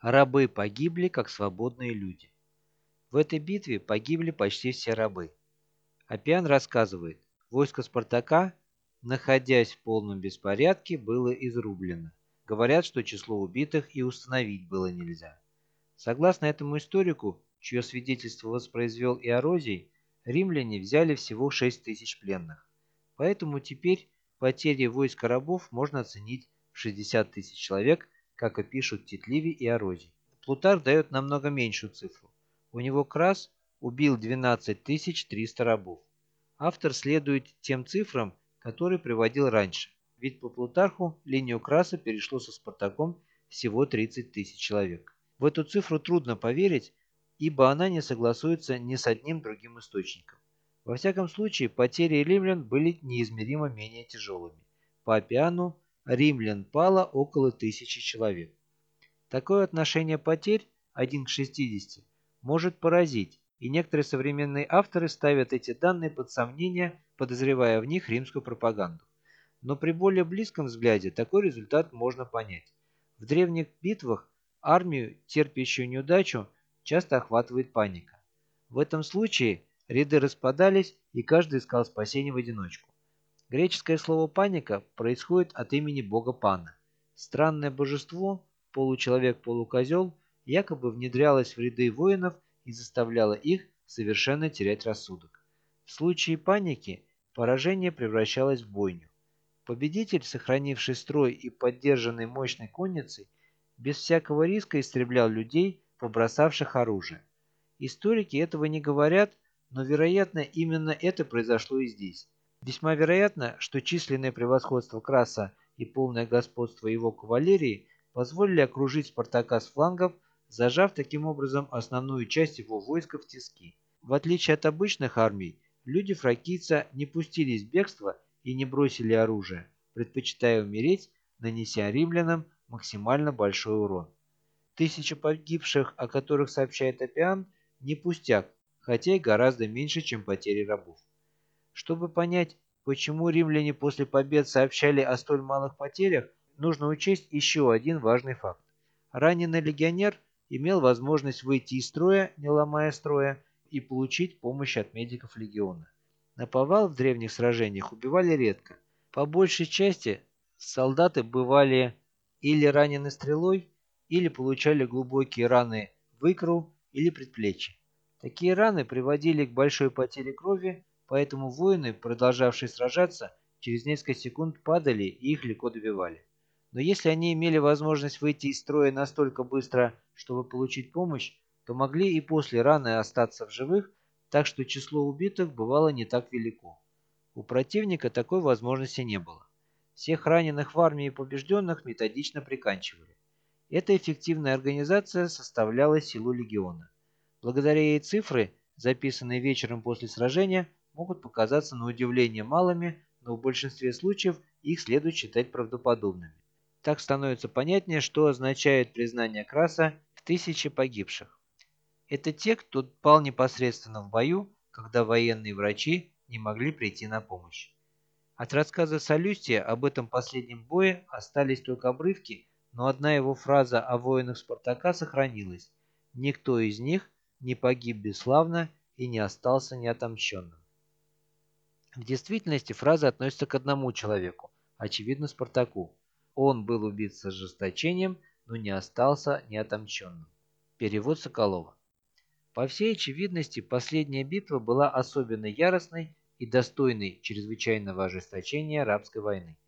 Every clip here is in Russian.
Рабы погибли, как свободные люди. В этой битве погибли почти все рабы. Апиан рассказывает, войско Спартака, находясь в полном беспорядке, было изрублено. Говорят, что число убитых и установить было нельзя. Согласно этому историку, чье свидетельство воспроизвел Иорозий, римляне взяли всего 6 тысяч пленных. Поэтому теперь потери войска рабов можно оценить в 60 тысяч человек, как и пишут Титливи и Орозий. Плутар дает намного меньшую цифру. У него Крас убил 12 300 рабов. Автор следует тем цифрам, которые приводил раньше, ведь по Плутарху линию Краса перешло со Спартаком всего 30 тысяч человек. В эту цифру трудно поверить, ибо она не согласуется ни с одним другим источником. Во всяком случае, потери римлян были неизмеримо менее тяжелыми. По Апиану римлян пало около тысячи человек. Такое отношение потерь 1 к 60 может поразить, и некоторые современные авторы ставят эти данные под сомнение, подозревая в них римскую пропаганду. Но при более близком взгляде такой результат можно понять. В древних битвах Армию, терпящую неудачу, часто охватывает паника. В этом случае ряды распадались, и каждый искал спасения в одиночку. Греческое слово «паника» происходит от имени бога Пана. Странное божество, получеловек-полукозел, якобы внедрялось в ряды воинов и заставляло их совершенно терять рассудок. В случае паники поражение превращалось в бойню. Победитель, сохранивший строй и поддержанный мощной конницей, без всякого риска истреблял людей, побросавших оружие. Историки этого не говорят, но, вероятно, именно это произошло и здесь. Весьма вероятно, что численное превосходство Краса и полное господство его кавалерии позволили окружить Спартака с флангов, зажав таким образом основную часть его войска в тиски. В отличие от обычных армий, люди фракийца не пустились в бегство и не бросили оружие, предпочитая умереть, нанеся римлянам максимально большой урон. Тысяча погибших, о которых сообщает Апиан, не пустяк, хотя и гораздо меньше, чем потери рабов. Чтобы понять, почему римляне после побед сообщали о столь малых потерях, нужно учесть еще один важный факт. Раненый легионер имел возможность выйти из строя, не ломая строя, и получить помощь от медиков легиона. Наповал в древних сражениях убивали редко. По большей части солдаты бывали или ранены стрелой, или получали глубокие раны в икру или предплечье. Такие раны приводили к большой потере крови, поэтому воины, продолжавшие сражаться, через несколько секунд падали и их легко добивали. Но если они имели возможность выйти из строя настолько быстро, чтобы получить помощь, то могли и после раны остаться в живых, так что число убитых бывало не так велико. У противника такой возможности не было. Всех раненых в армии побежденных методично приканчивали. Эта эффективная организация составляла силу легиона. Благодаря ей цифры, записанные вечером после сражения, могут показаться на удивление малыми, но в большинстве случаев их следует считать правдоподобными. Так становится понятнее, что означает признание Краса в тысяче погибших. Это те, кто пал непосредственно в бою, когда военные врачи не могли прийти на помощь. От рассказа Солюстия об этом последнем бое остались только обрывки, но одна его фраза о воинах Спартака сохранилась. Никто из них не погиб бесславно и не остался неотомщенным. В действительности фраза относится к одному человеку, очевидно Спартаку. Он был убит с ожесточением, но не остался неотомщенным. Перевод Соколова. По всей очевидности, последняя битва была особенно яростной и достойный чрезвычайного ожесточения арабской войны.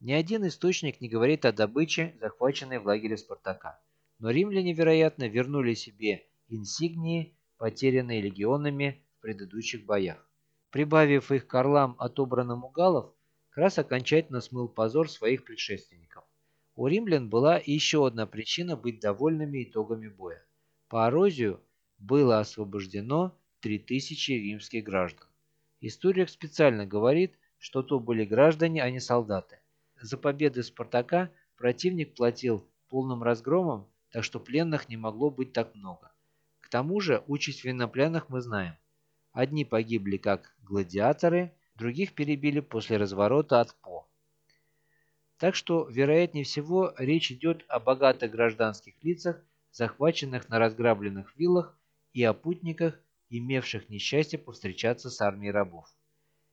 Ни один источник не говорит о добыче, захваченной в лагере Спартака. Но римляне, вероятно, вернули себе инсигнии, потерянные легионами в предыдущих боях. Прибавив их к орлам, отобранным у галлов, Крас окончательно смыл позор своих предшественников. У римлян была еще одна причина быть довольными итогами боя. По Орозию было освобождено 3000 римских граждан. Историк специально говорит, что то были граждане, а не солдаты. За победы Спартака противник платил полным разгромом, так что пленных не могло быть так много. К тому же участь военнопленных мы знаем. Одни погибли как гладиаторы, других перебили после разворота от По. Так что, вероятнее всего, речь идет о богатых гражданских лицах, захваченных на разграбленных виллах и о путниках, имевших несчастье повстречаться с армией рабов.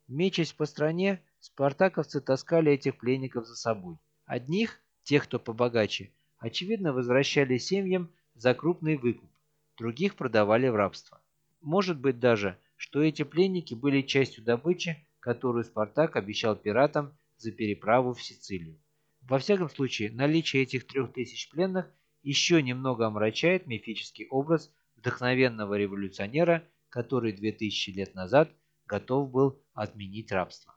Мечась по стране, спартаковцы таскали этих пленников за собой. Одних, тех, кто побогаче, очевидно, возвращали семьям за крупный выкуп, других продавали в рабство. Может быть даже, что эти пленники были частью добычи, которую Спартак обещал пиратам за переправу в Сицилию. Во всяком случае, наличие этих трех тысяч пленных еще немного омрачает мифический образ вдохновенного революционера, который 2000 лет назад готов был отменить рабство.